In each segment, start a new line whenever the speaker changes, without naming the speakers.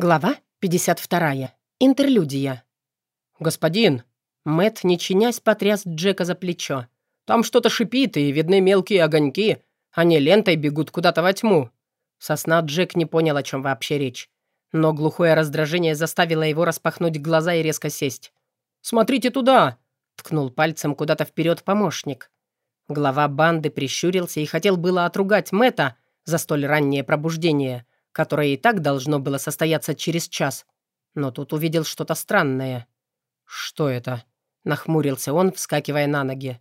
Глава 52. Интерлюдия. «Господин!» Мэт, не чинясь, потряс Джека за плечо. «Там что-то шипит, и видны мелкие огоньки. Они лентой бегут куда-то во тьму». Сосна Джек не понял, о чем вообще речь. Но глухое раздражение заставило его распахнуть глаза и резко сесть. «Смотрите туда!» — ткнул пальцем куда-то вперед помощник. Глава банды прищурился и хотел было отругать Мэта за столь раннее пробуждение — которое и так должно было состояться через час. Но тут увидел что-то странное. «Что это?» — нахмурился он, вскакивая на ноги.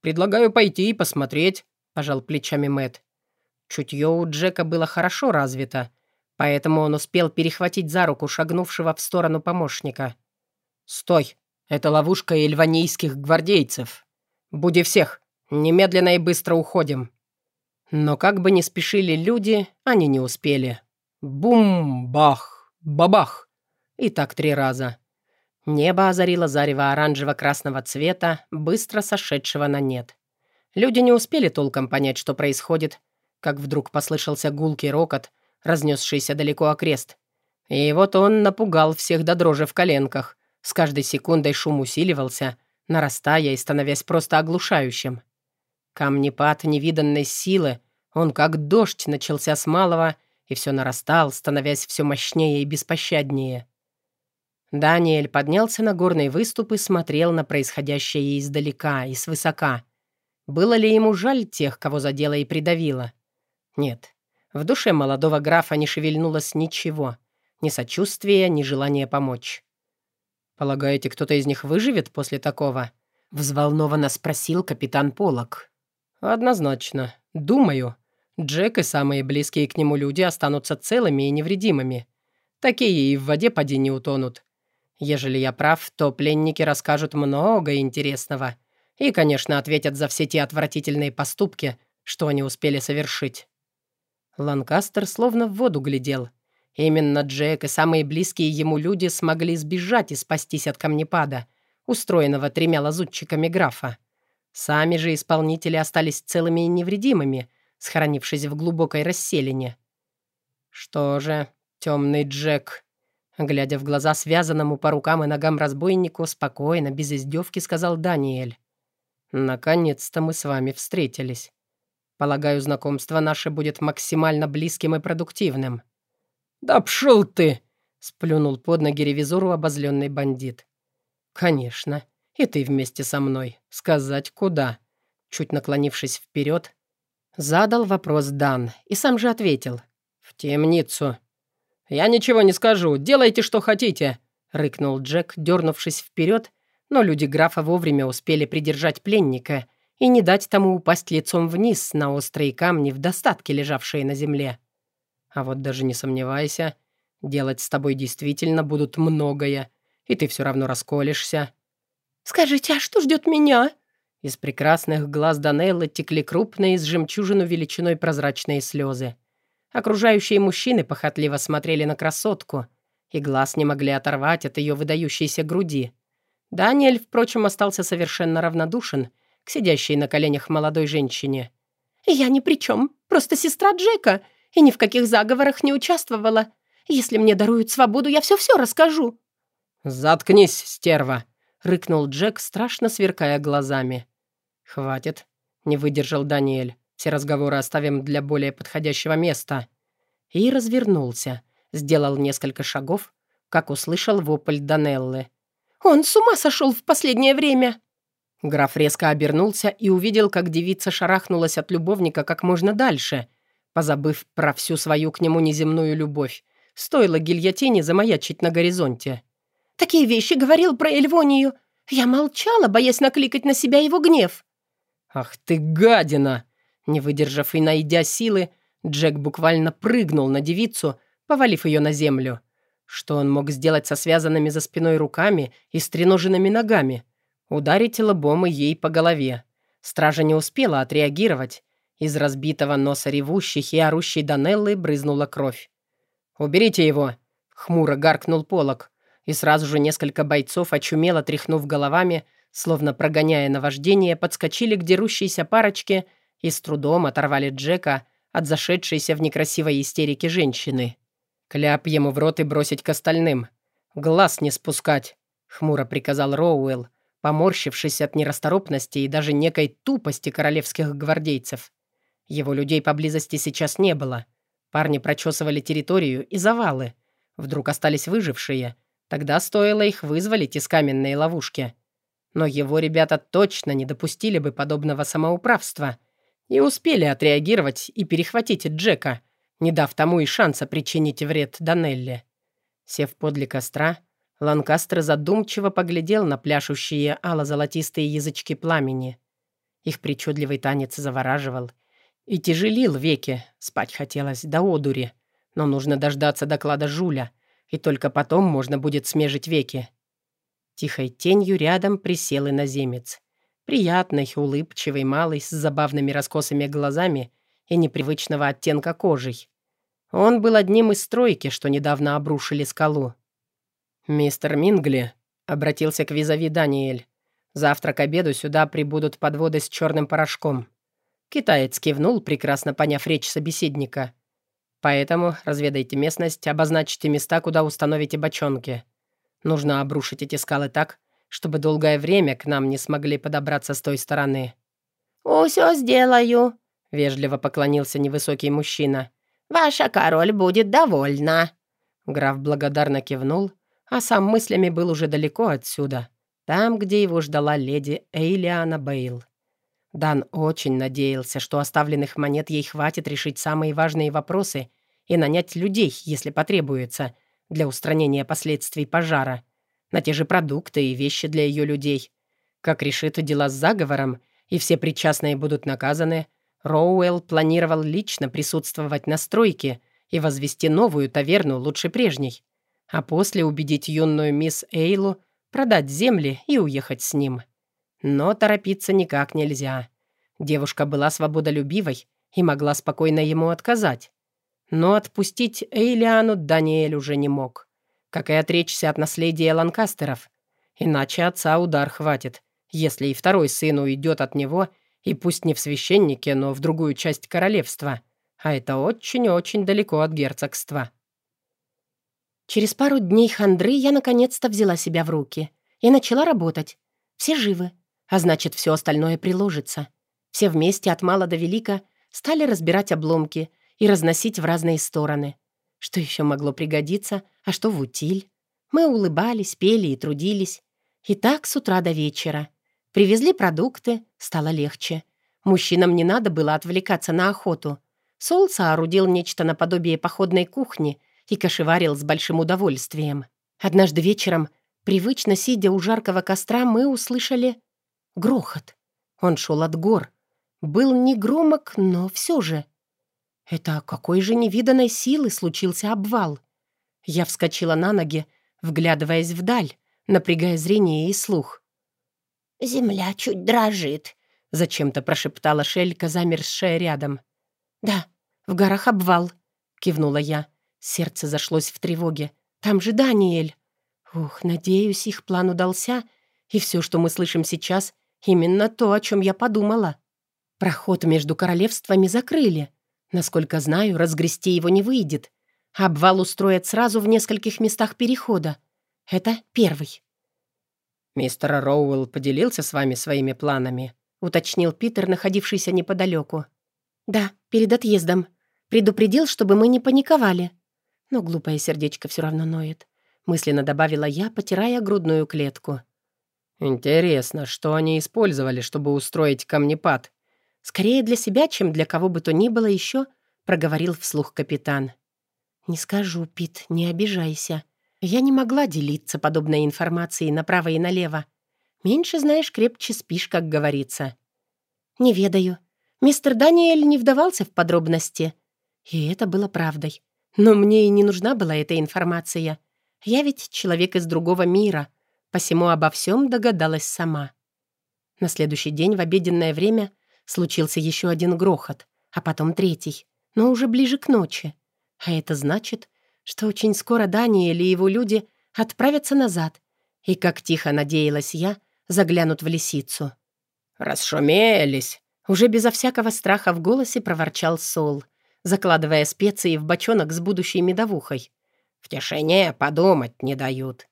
«Предлагаю пойти и посмотреть», — пожал плечами Мэт. Чутье у Джека было хорошо развито, поэтому он успел перехватить за руку шагнувшего в сторону помощника. «Стой! Это ловушка эльванийских гвардейцев. Буди всех! Немедленно и быстро уходим!» Но как бы ни спешили люди, они не успели. Бум-бах! Бабах! И так три раза. Небо озарило зарево оранжево-красного цвета, быстро сошедшего на нет. Люди не успели толком понять, что происходит, как вдруг послышался гулкий рокот, разнесшийся далеко окрест. И вот он напугал всех до дрожи в коленках. С каждой секундой шум усиливался, нарастая и становясь просто оглушающим. Камнепад невиданной силы, он как дождь начался с малого и все нарастал, становясь все мощнее и беспощаднее. Даниэль поднялся на горный выступ и смотрел на происходящее издалека и свысока. Было ли ему жаль тех, кого задело и придавило? Нет. В душе молодого графа не шевельнулось ничего. Ни сочувствия, ни желания помочь. «Полагаете, кто-то из них выживет после такого?» — взволнованно спросил капитан Полок. «Однозначно. Думаю. Джек и самые близкие к нему люди останутся целыми и невредимыми. Такие и в воде поди не утонут. Ежели я прав, то пленники расскажут много интересного. И, конечно, ответят за все те отвратительные поступки, что они успели совершить». Ланкастер словно в воду глядел. Именно Джек и самые близкие ему люди смогли сбежать и спастись от камнепада, устроенного тремя лазутчиками графа. Сами же исполнители остались целыми и невредимыми, схоронившись в глубокой расселине. Что же, темный Джек, глядя в глаза связанному по рукам и ногам разбойнику, спокойно, без издевки сказал Даниэль. «Наконец-то мы с вами встретились. Полагаю, знакомство наше будет максимально близким и продуктивным». «Да пшел ты!» — сплюнул под ноги ревизору обозленный бандит. «Конечно. И ты вместе со мной. Сказать куда?» Чуть наклонившись вперед, задал вопрос Дан и сам же ответил. «В темницу». «Я ничего не скажу. Делайте, что хотите», — рыкнул Джек, дернувшись вперед, но люди графа вовремя успели придержать пленника и не дать тому упасть лицом вниз на острые камни в достатке, лежавшие на земле. А вот даже не сомневайся, делать с тобой действительно будут многое, и ты все равно расколешься. «Скажите, а что ждет меня?» Из прекрасных глаз Данеллы текли крупные с жемчужину величиной прозрачные слезы. Окружающие мужчины похотливо смотрели на красотку, и глаз не могли оторвать от ее выдающейся груди. Даниэль, впрочем, остался совершенно равнодушен к сидящей на коленях молодой женщине. «Я ни при чем, просто сестра Джека, и ни в каких заговорах не участвовала. Если мне даруют свободу, я все-все расскажу». «Заткнись, стерва!» — рыкнул Джек, страшно сверкая глазами. «Хватит», — не выдержал Даниэль. «Все разговоры оставим для более подходящего места». И развернулся, сделал несколько шагов, как услышал вопль Данеллы. «Он с ума сошел в последнее время!» Граф резко обернулся и увидел, как девица шарахнулась от любовника как можно дальше, позабыв про всю свою к нему неземную любовь. Стоило гильотине замаячить на горизонте. Такие вещи говорил про Эльвонию. Я молчала, боясь накликать на себя его гнев». «Ах ты гадина!» Не выдержав и найдя силы, Джек буквально прыгнул на девицу, повалив ее на землю. Что он мог сделать со связанными за спиной руками и стреноженными ногами? Ударить лобом и ей по голове. Стража не успела отреагировать. Из разбитого носа ревущих и орущей Данеллы брызнула кровь. «Уберите его!» — хмуро гаркнул Полок и сразу же несколько бойцов, очумело тряхнув головами, словно прогоняя наваждение, подскочили к дерущейся парочке и с трудом оторвали Джека от зашедшейся в некрасивой истерике женщины. «Кляп ему в рот и бросить к остальным. Глаз не спускать», — хмуро приказал Роуэлл, поморщившись от нерасторопности и даже некой тупости королевских гвардейцев. Его людей поблизости сейчас не было. Парни прочесывали территорию и завалы. Вдруг остались выжившие. Тогда стоило их вызволить из каменной ловушки. Но его ребята точно не допустили бы подобного самоуправства и успели отреагировать и перехватить Джека, не дав тому и шанса причинить вред Данелле. Сев подле костра, Ланкастер задумчиво поглядел на пляшущие ало-золотистые язычки пламени. Их причудливый танец завораживал и тяжелил веки, спать хотелось до одури, но нужно дождаться доклада Жуля, и только потом можно будет смежить веки. Тихой тенью рядом присел иноземец. Приятный, улыбчивый, малый, с забавными раскосыми глазами и непривычного оттенка кожей. Он был одним из стройки, что недавно обрушили скалу. «Мистер Мингли», — обратился к визави Даниэль, «завтра к обеду сюда прибудут подводы с черным порошком». Китаец кивнул, прекрасно поняв речь собеседника. «Поэтому разведайте местность, обозначьте места, куда установите бочонки. Нужно обрушить эти скалы так, чтобы долгое время к нам не смогли подобраться с той стороны».
«Усё сделаю», —
вежливо поклонился невысокий мужчина.
«Ваша король будет довольна».
Граф благодарно кивнул, а сам мыслями был уже далеко отсюда, там, где его ждала леди Эйлиана Бейл. Дан очень надеялся, что оставленных монет ей хватит решить самые важные вопросы и нанять людей, если потребуется, для устранения последствий пожара, на те же продукты и вещи для ее людей. Как решит дела с заговором, и все причастные будут наказаны, Роуэлл планировал лично присутствовать на стройке и возвести новую таверну лучше прежней а после убедить юную мисс Эйлу продать земли и уехать с ним. Но торопиться никак нельзя. Девушка была свободолюбивой и могла спокойно ему отказать. Но отпустить Эйлиану Даниэль уже не мог. Как и отречься от наследия Ланкастеров. Иначе отца удар хватит, если и второй сын уйдет от него, и пусть не в священнике, но в другую часть королевства. А это очень-очень далеко от герцогства.
Через пару дней хандры я наконец-то взяла себя в руки и начала работать. Все живы, а значит, все остальное приложится. Все вместе, от мала до велика, стали разбирать обломки и разносить в разные стороны. Что еще могло пригодиться, а что в утиль? Мы улыбались, пели и трудились. И так с утра до вечера. Привезли продукты, стало легче. Мужчинам не надо было отвлекаться на охоту. Сол соорудил нечто наподобие походной кухни — и кошеварил с большим удовольствием. Однажды вечером, привычно сидя у жаркого костра, мы услышали грохот. Он шел от гор. Был не громок, но все же. Это какой же невиданной силы случился обвал? Я вскочила на ноги, вглядываясь вдаль, напрягая зрение и слух.
«Земля чуть дрожит», —
зачем-то прошептала Шелька, замерзшая рядом. «Да, в горах обвал», — кивнула я. Сердце зашлось в тревоге. «Там же Даниэль!» Ух, надеюсь, их план удался, и все, что мы слышим сейчас, именно то, о чем я подумала. Проход между королевствами закрыли. Насколько знаю, разгрести его не выйдет. Обвал устроят сразу в нескольких местах перехода. Это первый.
«Мистер Роуэлл поделился с вами своими планами», — уточнил Питер, находившийся неподалеку.
«Да, перед отъездом. Предупредил, чтобы мы не паниковали но глупое сердечко все равно ноет. Мысленно добавила я, потирая грудную клетку.
«Интересно, что они использовали, чтобы устроить камнепад?»
«Скорее для себя, чем для кого бы то ни было еще», — проговорил вслух капитан. «Не скажу, Пит, не обижайся. Я не могла делиться подобной информацией направо и налево. Меньше знаешь, крепче спишь, как говорится». «Не ведаю. Мистер Даниэль не вдавался в подробности». И это было правдой. Но мне и не нужна была эта информация. Я ведь человек из другого мира, посему обо всем догадалась сама. На следующий день в обеденное время случился еще один грохот, а потом третий, но уже ближе к ночи. А это значит, что очень скоро Даниэль и его люди отправятся назад, и, как тихо надеялась я, заглянут в лисицу.
«Расшумелись!»
Уже безо всякого страха в голосе проворчал Сол — закладывая специи в бочонок с будущей медовухой.
В тишине подумать не дают».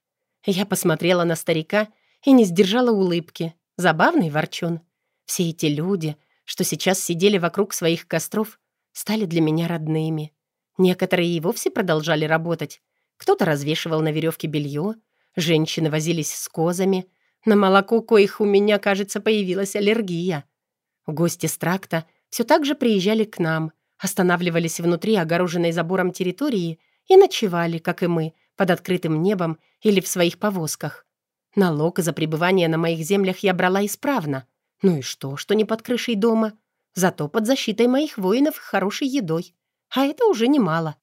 Я посмотрела на старика и не сдержала улыбки. Забавный ворчун. Все эти люди, что сейчас сидели вокруг своих костров, стали для меня родными. Некоторые и вовсе продолжали работать. Кто-то развешивал на веревке белье, женщины возились с козами. На молоко коих у меня, кажется, появилась аллергия. Гости с тракта все так же приезжали к нам, останавливались внутри огороженной забором территории и ночевали, как и мы, под открытым небом или в своих повозках. Налог за пребывание на моих землях я брала исправно. Ну и что, что не под крышей дома? Зато под защитой моих воинов и хорошей едой. А это уже немало.